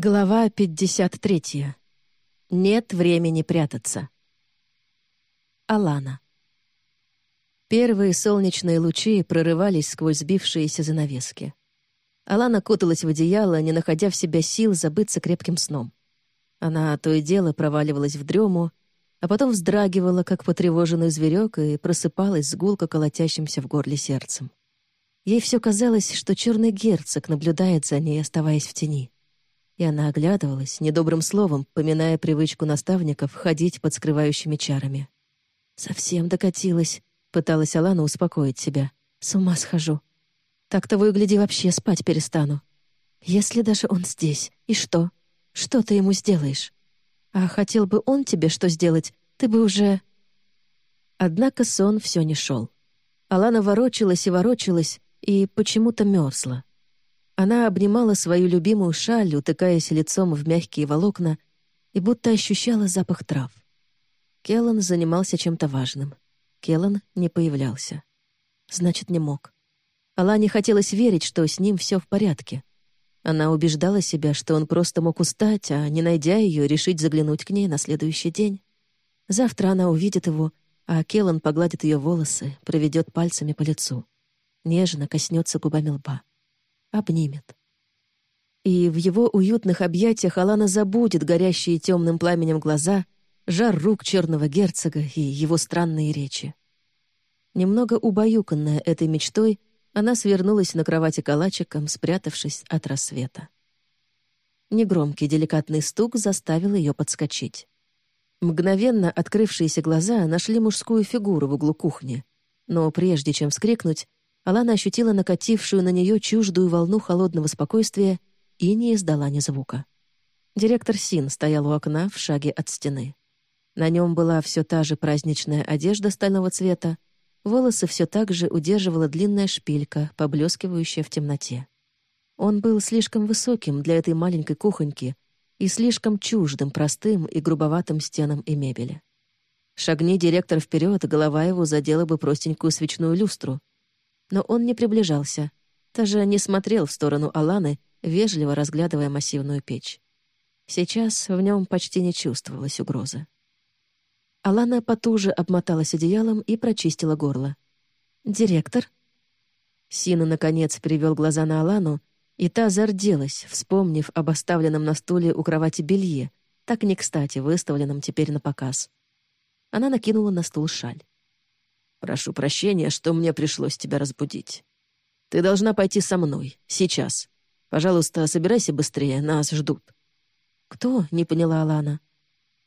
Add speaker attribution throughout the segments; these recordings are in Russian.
Speaker 1: Глава 53. Нет времени прятаться. Алана. Первые солнечные лучи прорывались сквозь сбившиеся занавески. Алана куталась в одеяло, не находя в себя сил забыться крепким сном. Она то и дело проваливалась в дрему, а потом вздрагивала, как потревоженный зверек, и просыпалась с гулко колотящимся в горле сердцем. Ей все казалось, что черный герцог наблюдает за ней, оставаясь в тени и она оглядывалась, недобрым словом, поминая привычку наставников ходить под скрывающими чарами. «Совсем докатилась», — пыталась Алана успокоить себя. «С ума схожу. Так того и гляди, вообще спать перестану. Если даже он здесь, и что? Что ты ему сделаешь? А хотел бы он тебе что сделать, ты бы уже...» Однако сон все не шел. Алана ворочалась и ворочалась, и почему-то мерзла. Она обнимала свою любимую шаль, утыкаясь лицом в мягкие волокна, и будто ощущала запах трав. Келлан занимался чем-то важным. Келлан не появлялся. Значит, не мог. Алане хотелось верить, что с ним все в порядке. Она убеждала себя, что он просто мог устать, а, не найдя ее, решить заглянуть к ней на следующий день. Завтра она увидит его, а Келлан погладит ее волосы, проведет пальцами по лицу. Нежно коснется губами лба обнимет. И в его уютных объятиях Алана забудет горящие темным пламенем глаза, жар рук черного герцога и его странные речи. Немного убаюканная этой мечтой, она свернулась на кровати калачиком, спрятавшись от рассвета. Негромкий деликатный стук заставил ее подскочить. Мгновенно открывшиеся глаза нашли мужскую фигуру в углу кухни, но прежде чем вскрикнуть, Алана ощутила накатившую на нее чуждую волну холодного спокойствия и не издала ни звука. Директор Син стоял у окна в шаге от стены. На нем была все та же праздничная одежда стального цвета, волосы все так же удерживала длинная шпилька, поблескивающая в темноте. Он был слишком высоким для этой маленькой кухоньки и слишком чуждым простым и грубоватым стенам и мебели. Шагни директор вперед, голова его задела бы простенькую свечную люстру, но он не приближался, даже не смотрел в сторону Аланы, вежливо разглядывая массивную печь. Сейчас в нем почти не чувствовалась угрозы. Алана потуже обмоталась одеялом и прочистила горло. «Директор?» Сина, наконец, перевел глаза на Алану, и та зарделась, вспомнив об оставленном на стуле у кровати белье, так не кстати выставленном теперь на показ. Она накинула на стул шаль. Прошу прощения, что мне пришлось тебя разбудить. Ты должна пойти со мной. Сейчас. Пожалуйста, собирайся быстрее, нас ждут». «Кто?» — не поняла Алана.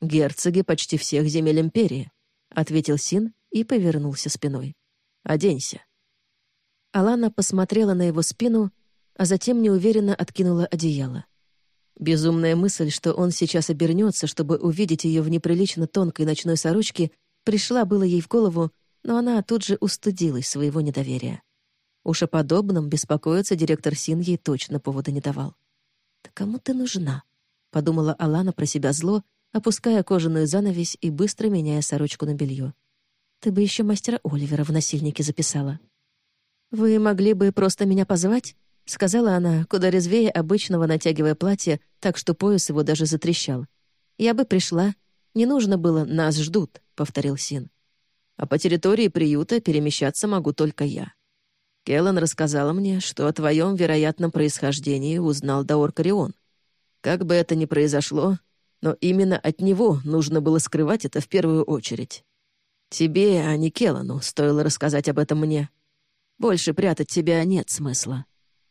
Speaker 1: «Герцоги почти всех земель Империи», — ответил Син и повернулся спиной. «Оденься». Алана посмотрела на его спину, а затем неуверенно откинула одеяло. Безумная мысль, что он сейчас обернется, чтобы увидеть ее в неприлично тонкой ночной сорочке, пришла было ей в голову, но она тут же устыдилась своего недоверия. Уж о подобном беспокоиться директор Син ей точно повода не давал. «Да кому ты нужна?» — подумала Алана про себя зло, опуская кожаную занавесь и быстро меняя сорочку на белье. «Ты бы еще мастера Оливера в насильнике записала». «Вы могли бы просто меня позвать?» — сказала она, куда резвее обычного натягивая платье, так что пояс его даже затрещал. «Я бы пришла. Не нужно было «нас ждут», — повторил Син а по территории приюта перемещаться могу только я. Келлан рассказала мне, что о твоем вероятном происхождении узнал Даор Карион. Как бы это ни произошло, но именно от него нужно было скрывать это в первую очередь. Тебе, а не Келлану, стоило рассказать об этом мне. Больше прятать тебя нет смысла.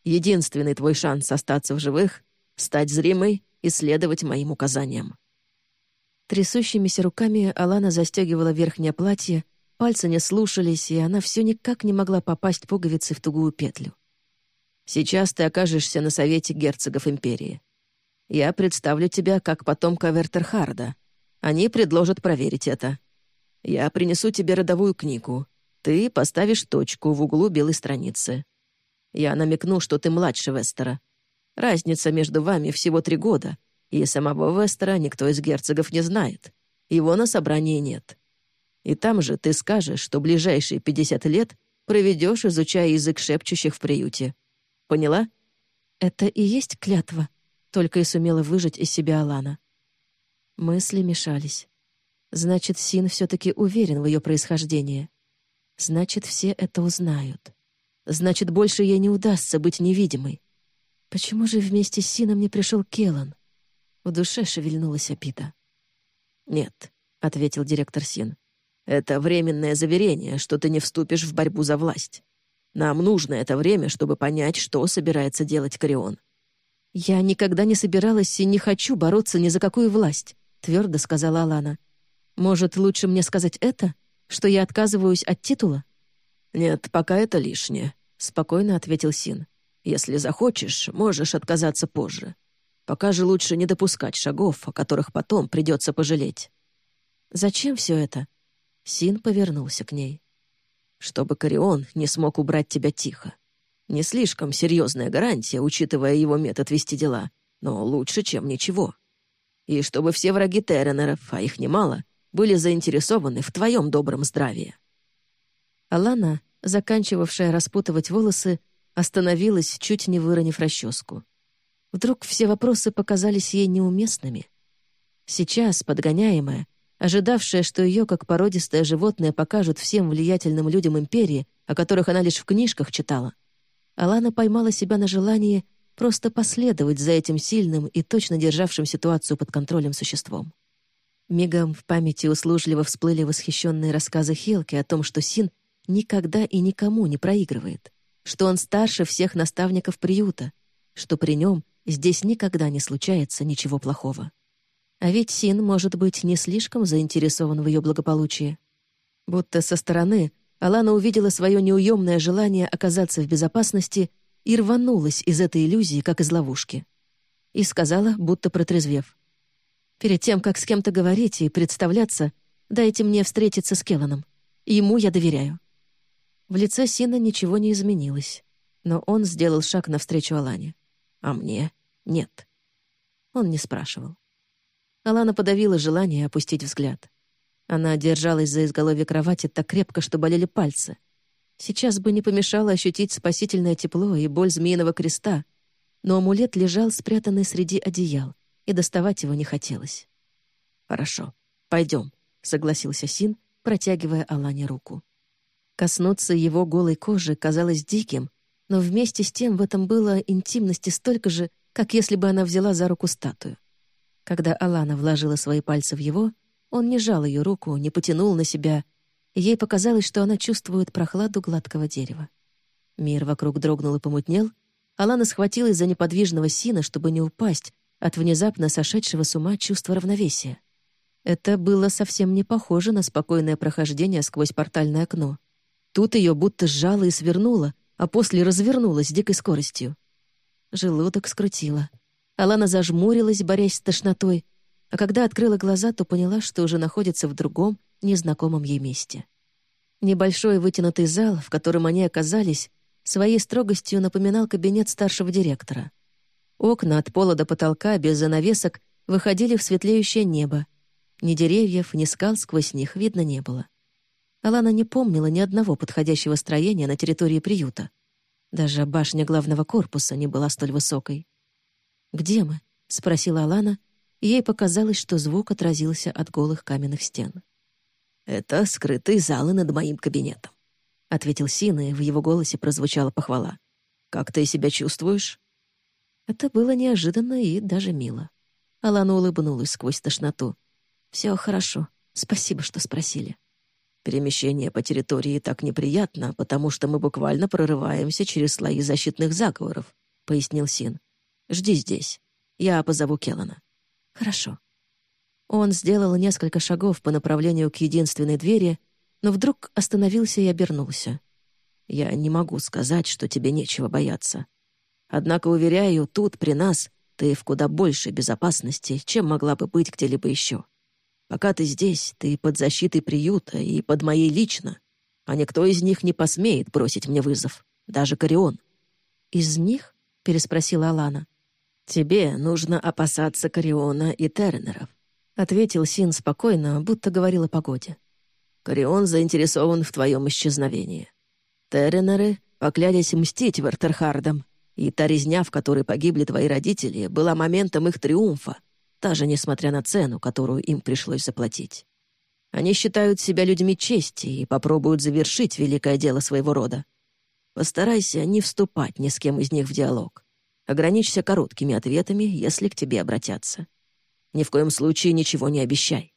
Speaker 1: Единственный твой шанс остаться в живых — стать зримой и следовать моим указаниям. Трясущимися руками Алана застегивала верхнее платье, Пальцы не слушались, и она все никак не могла попасть пуговицей в тугую петлю. «Сейчас ты окажешься на совете герцогов Империи. Я представлю тебя как потомка Вертерхарда. Они предложат проверить это. Я принесу тебе родовую книгу. Ты поставишь точку в углу белой страницы. Я намекну, что ты младше Вестера. Разница между вами всего три года, и самого Вестера никто из герцогов не знает. Его на собрании нет. И там же ты скажешь, что ближайшие 50 лет проведешь, изучая язык шепчущих в приюте. Поняла? Это и есть клятва. — только и сумела выжать из себя Алана. Мысли мешались. Значит, Син все таки уверен в ее происхождении. Значит, все это узнают. Значит, больше ей не удастся быть невидимой. Почему же вместе с Сином не пришел Келан? В душе шевельнулась Апита.
Speaker 2: «Нет», — ответил директор Син. «Это временное заверение, что ты не вступишь в борьбу за власть. Нам нужно это время, чтобы понять, что собирается делать Корион».
Speaker 1: «Я никогда не собиралась и не хочу бороться ни за какую власть», — твердо сказала Алана. «Может, лучше мне сказать это? Что я отказываюсь от титула?»
Speaker 2: «Нет, пока это лишнее», — спокойно ответил Син. «Если захочешь, можешь отказаться позже. Пока же лучше не допускать шагов, о которых потом придется пожалеть».
Speaker 1: «Зачем все это?» Син повернулся к ней.
Speaker 2: «Чтобы Корион не смог убрать тебя тихо. Не слишком серьезная гарантия, учитывая его метод вести дела, но лучше, чем ничего. И чтобы все враги Терренеров, а их немало, были заинтересованы в твоем добром здравии».
Speaker 1: Алана, заканчивавшая распутывать волосы, остановилась, чуть не выронив расческу. Вдруг все вопросы показались ей неуместными. Сейчас, подгоняемая, ожидавшая, что ее, как породистое животное, покажут всем влиятельным людям империи, о которых она лишь в книжках читала, Алана поймала себя на желании просто последовать за этим сильным и точно державшим ситуацию под контролем существом. Мигом в памяти услужливо всплыли восхищенные рассказы Хелки о том, что Син никогда и никому не проигрывает, что он старше всех наставников приюта, что при нем Здесь никогда не случается ничего плохого. А ведь Син, может быть, не слишком заинтересован в ее благополучии. Будто со стороны Алана увидела свое неуемное желание оказаться в безопасности и рванулась из этой иллюзии, как из ловушки. И сказала, будто протрезвев. «Перед тем, как с кем-то говорить и представляться, дайте мне встретиться с Келланом. Ему я доверяю». В лице Сина ничего не изменилось, но он сделал шаг навстречу Алане. «А мне?» Нет. Он не спрашивал. Алана подавила желание опустить взгляд. Она держалась за изголовье кровати так крепко, что болели пальцы. Сейчас бы не помешало ощутить спасительное тепло и боль змеиного креста, но амулет лежал спрятанный среди одеял, и доставать его не хотелось.
Speaker 2: «Хорошо, пойдем», — согласился Син, протягивая Алане руку.
Speaker 1: Коснуться его голой кожи казалось диким, но вместе с тем в этом было интимности столько же, как если бы она взяла за руку статую. Когда Алана вложила свои пальцы в его, он не жал ее руку, не потянул на себя, ей показалось, что она чувствует прохладу гладкого дерева. Мир вокруг дрогнул и помутнел, Алана схватилась за неподвижного сина, чтобы не упасть от внезапно сошедшего с ума чувства равновесия. Это было совсем не похоже на спокойное прохождение сквозь портальное окно. Тут ее будто сжало и свернуло, а после развернуло с дикой скоростью. Желудок скрутило. Алана зажмурилась, борясь с тошнотой, а когда открыла глаза, то поняла, что уже находится в другом, незнакомом ей месте. Небольшой вытянутый зал, в котором они оказались, своей строгостью напоминал кабинет старшего директора. Окна от пола до потолка без занавесок выходили в светлеющее небо. Ни деревьев, ни скал сквозь них видно не было. Алана не помнила ни одного подходящего строения на территории приюта. Даже башня главного корпуса не была столь высокой. «Где мы?» — спросила Алана, ей показалось, что звук отразился от голых каменных стен.
Speaker 2: «Это скрытые залы над моим кабинетом», — ответил Сина, и в его голосе прозвучала похвала. «Как ты себя чувствуешь?»
Speaker 1: Это было неожиданно и даже мило. Алана улыбнулась сквозь тошноту. «Все хорошо. Спасибо, что спросили».
Speaker 2: Перемещение по территории так неприятно, потому что мы буквально прорываемся через слои защитных заговоров», — пояснил Син. «Жди здесь. Я позову Келлана».
Speaker 1: «Хорошо». Он сделал несколько шагов по направлению к единственной двери, но вдруг остановился и обернулся.
Speaker 2: «Я не могу сказать, что тебе нечего бояться. Однако, уверяю, тут, при нас, ты в куда большей безопасности, чем могла бы быть где-либо еще. Пока ты здесь, ты под защитой приюта и под моей лично, а никто из них не посмеет бросить мне вызов, даже Корион».
Speaker 1: «Из них?» — переспросила Алана.
Speaker 2: «Тебе нужно опасаться Кориона и Тернеров», —
Speaker 1: ответил Син спокойно, будто говорил о погоде.
Speaker 2: «Корион заинтересован в твоем исчезновении. Тернеры поклялись мстить Вертерхардам, И та резня, в которой погибли твои родители, была моментом их триумфа, даже несмотря на цену, которую им пришлось заплатить. Они считают себя людьми чести и попробуют завершить великое дело своего рода. Постарайся не вступать ни с кем из них в диалог. Ограничься короткими ответами, если к тебе обратятся. Ни в коем случае ничего не обещай.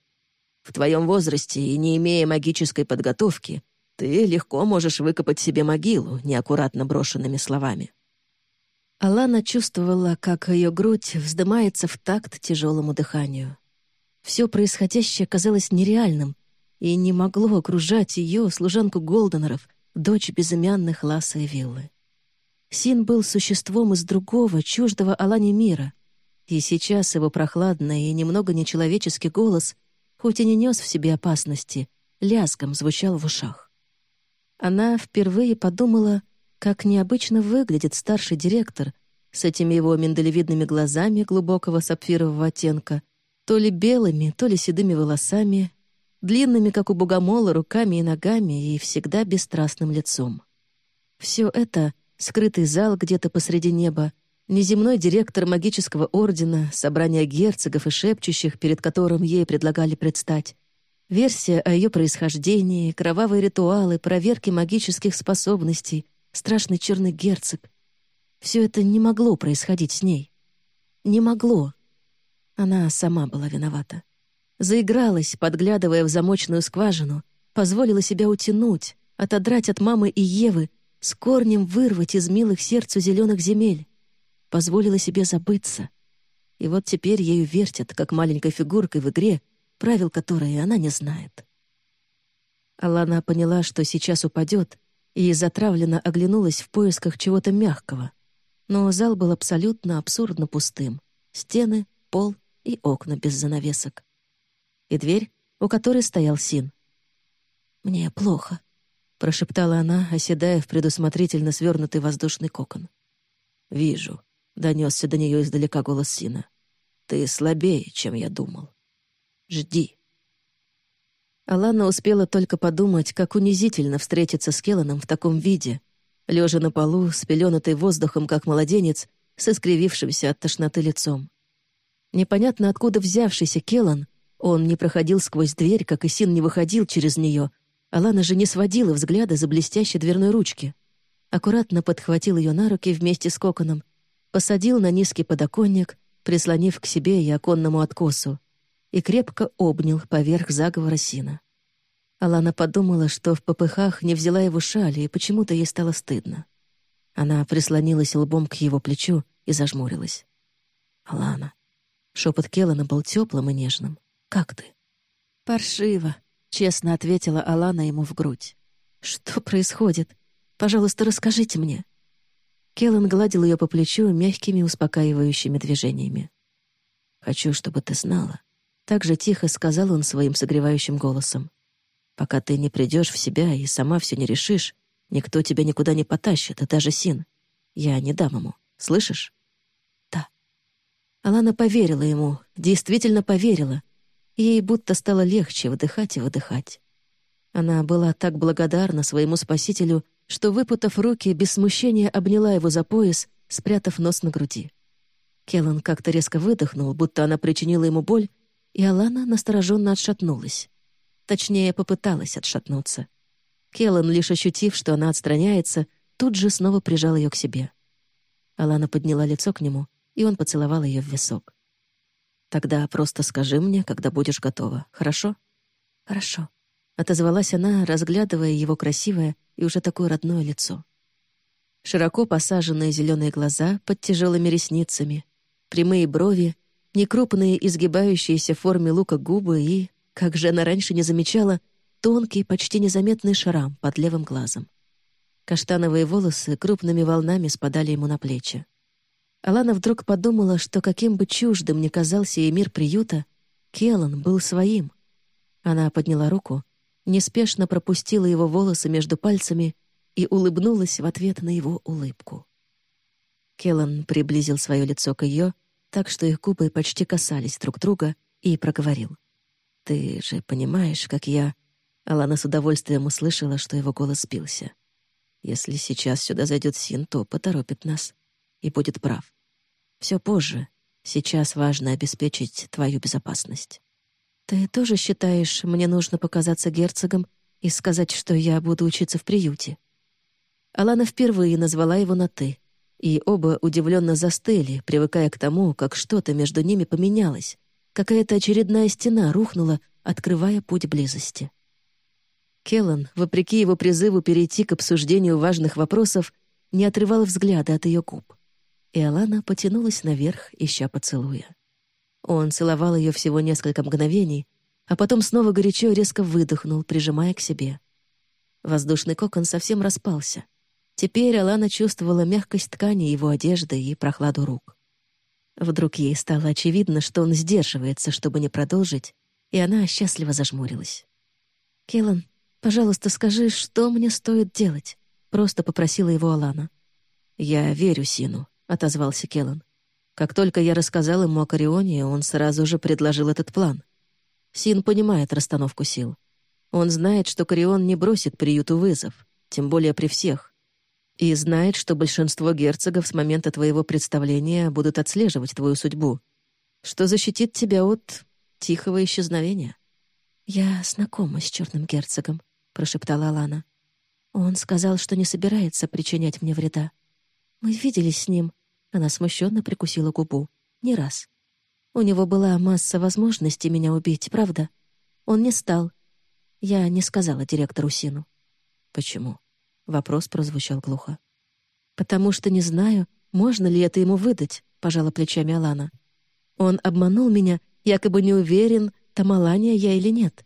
Speaker 2: В твоем возрасте и не имея магической подготовки, ты легко можешь выкопать себе могилу неаккуратно брошенными словами.
Speaker 1: Алана чувствовала, как ее грудь вздымается в такт тяжелому дыханию. Все происходящее казалось нереальным и не могло окружать ее, служанку Голденеров, дочь безымянных Ласса и Виллы. Син был существом из другого, чуждого Алане мира, и сейчас его прохладный и немного нечеловеческий голос, хоть и не нес в себе опасности, лязгом звучал в ушах. Она впервые подумала, как необычно выглядит старший директор с этими его миндалевидными глазами глубокого сапфирового оттенка, то ли белыми, то ли седыми волосами, длинными, как у богомола, руками и ногами и всегда бесстрастным лицом. Все это — скрытый зал где-то посреди неба, неземной директор магического ордена, собрание герцогов и шепчущих, перед которым ей предлагали предстать, версия о ее происхождении, кровавые ритуалы, проверки магических способностей, страшный черный герцог. Все это не могло происходить с ней. Не могло. Она сама была виновата. Заигралась, подглядывая в замочную скважину, позволила себя утянуть, отодрать от мамы и Евы, с корнем вырвать из милых сердцу зеленых земель. Позволила себе забыться. И вот теперь ею вертят, как маленькой фигуркой в игре, правил которой она не знает. Алана поняла, что сейчас упадет, и затравленно оглянулась в поисках чего-то мягкого. Но зал был абсолютно абсурдно пустым. Стены, пол и окна без занавесок. И дверь, у которой стоял Син. «Мне плохо», — прошептала она, оседая в предусмотрительно свернутый воздушный кокон.
Speaker 2: «Вижу», — донесся до нее издалека голос Сина. «Ты слабее, чем я думал. Жди».
Speaker 1: Алана успела только подумать, как унизительно встретиться с Келланом в таком виде, лежа на полу, спеленутый воздухом, как младенец, с искривившимся от тошноты лицом. Непонятно откуда взявшийся Келан, он не проходил сквозь дверь, как и Син не выходил через нее, а Лана же не сводила взгляда за блестящей дверной ручки. Аккуратно подхватил ее на руки вместе с коконом, посадил на низкий подоконник, прислонив к себе и оконному откосу, и крепко обнял поверх заговора Сина. Алана подумала, что в попыхах не взяла его шали, и почему-то ей стало стыдно. Она прислонилась лбом к его плечу и зажмурилась. «Алана, Шепот Келлана был теплым и нежным. «Как ты?» «Паршиво», — честно ответила Алана ему в грудь. «Что происходит? Пожалуйста, расскажите мне». Келлан гладил ее по плечу мягкими успокаивающими движениями. «Хочу, чтобы ты знала». Так же тихо сказал он своим согревающим голосом. «Пока ты не придешь в себя и сама все не решишь, никто тебя никуда не потащит, и даже Син. Я не дам ему. Слышишь?» Алана поверила ему, действительно поверила. Ей будто стало легче вдыхать и выдыхать. Она была так благодарна своему спасителю, что, выпутав руки, без смущения обняла его за пояс, спрятав нос на груди. Келлан как-то резко выдохнул, будто она причинила ему боль, и Алана настороженно отшатнулась. Точнее, попыталась отшатнуться. Келлан, лишь ощутив, что она отстраняется, тут же снова прижал ее к себе. Алана подняла лицо к нему, и он поцеловал ее в висок. «Тогда просто скажи мне, когда будешь готова, хорошо?» «Хорошо», — отозвалась она, разглядывая его красивое и уже такое родное лицо. Широко посаженные зеленые глаза под тяжелыми ресницами, прямые брови, некрупные изгибающиеся в форме лука губы и, как же она раньше не замечала, тонкий, почти незаметный шрам под левым глазом. Каштановые волосы крупными волнами спадали ему на плечи. Алана вдруг подумала, что каким бы чуждым ни казался ей мир приюта, Келлан был своим. Она подняла руку, неспешно пропустила его волосы между пальцами и улыбнулась в ответ на его улыбку. Келлан приблизил свое лицо к ее, так что их губы почти касались друг друга, и проговорил. «Ты же понимаешь, как я...» Алана с удовольствием услышала, что его голос сбился. «Если сейчас сюда зайдет Син, то поторопит нас.
Speaker 2: и будет прав. Все позже. Сейчас важно обеспечить твою безопасность.
Speaker 1: Ты тоже считаешь, мне нужно показаться герцогом и сказать, что я буду учиться в приюте? Алана впервые назвала его на «ты», и оба удивленно застыли, привыкая к тому, как что-то между ними поменялось, какая-то очередная стена рухнула, открывая путь близости. Келлан, вопреки его призыву перейти к обсуждению важных вопросов, не отрывал взгляда от ее губ. И Алана потянулась наверх, ища поцелуя. Он целовал ее всего несколько мгновений, а потом снова горячо резко выдохнул, прижимая к себе. Воздушный кокон совсем распался. Теперь Алана чувствовала мягкость ткани его одежды и прохладу рук. Вдруг ей стало очевидно, что он сдерживается, чтобы не продолжить, и она счастливо зажмурилась. «Келлан, пожалуйста, скажи, что мне стоит делать?» — просто попросила его Алана.
Speaker 2: «Я верю Сину», — отозвался Келлан. Как только я рассказал ему о Карионе, он сразу же предложил этот план. Син понимает расстановку сил. Он знает, что Карион не бросит приюту вызов, тем более при всех. И знает, что большинство герцогов с момента твоего представления будут отслеживать твою судьбу, что защитит тебя от тихого исчезновения.
Speaker 1: «Я знакома с черным герцогом», — прошептала Алана. «Он сказал, что не собирается причинять мне вреда. Мы виделись с ним, она смущенно прикусила губу. Не раз. У него была масса возможностей меня убить, правда? Он не стал. Я не сказала директору Сину.
Speaker 2: «Почему?» Вопрос прозвучал глухо.
Speaker 1: «Потому что не знаю, можно ли это ему выдать», — пожала плечами Алана. «Он обманул меня, якобы не уверен, Тамалания я или нет.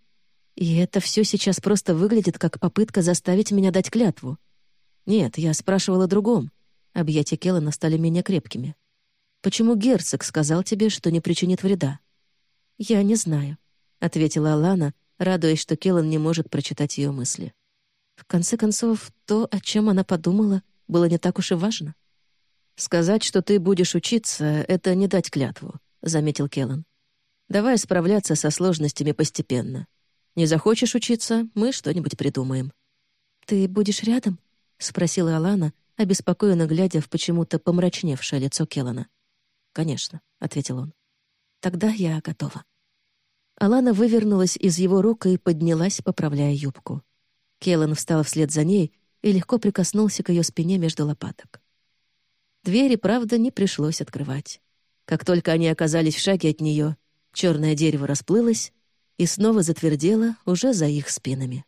Speaker 1: И это все сейчас просто выглядит как попытка заставить меня дать клятву. Нет, я спрашивала о другом. Объятия Келлана стали менее крепкими. «Почему герцог сказал тебе, что не причинит вреда?» «Я не знаю», — ответила Алана, радуясь, что Келлан не может прочитать ее мысли. В конце концов, то, о чем она подумала, было не так уж и важно.
Speaker 2: «Сказать, что ты будешь учиться, — это не дать клятву», — заметил Келлан. «Давай справляться со сложностями постепенно. Не захочешь учиться — мы что-нибудь придумаем».
Speaker 1: «Ты будешь рядом?» — спросила Алана, обеспокоенно глядя в почему-то помрачневшее лицо Келлана.
Speaker 2: «Конечно», — ответил он.
Speaker 1: «Тогда я готова». Алана вывернулась из его рук и поднялась, поправляя юбку. Келлан встал вслед за ней и легко прикоснулся к ее спине между лопаток. Двери, правда, не пришлось открывать. Как только они оказались в шаге от нее, черное дерево расплылось и снова затвердело уже за их спинами.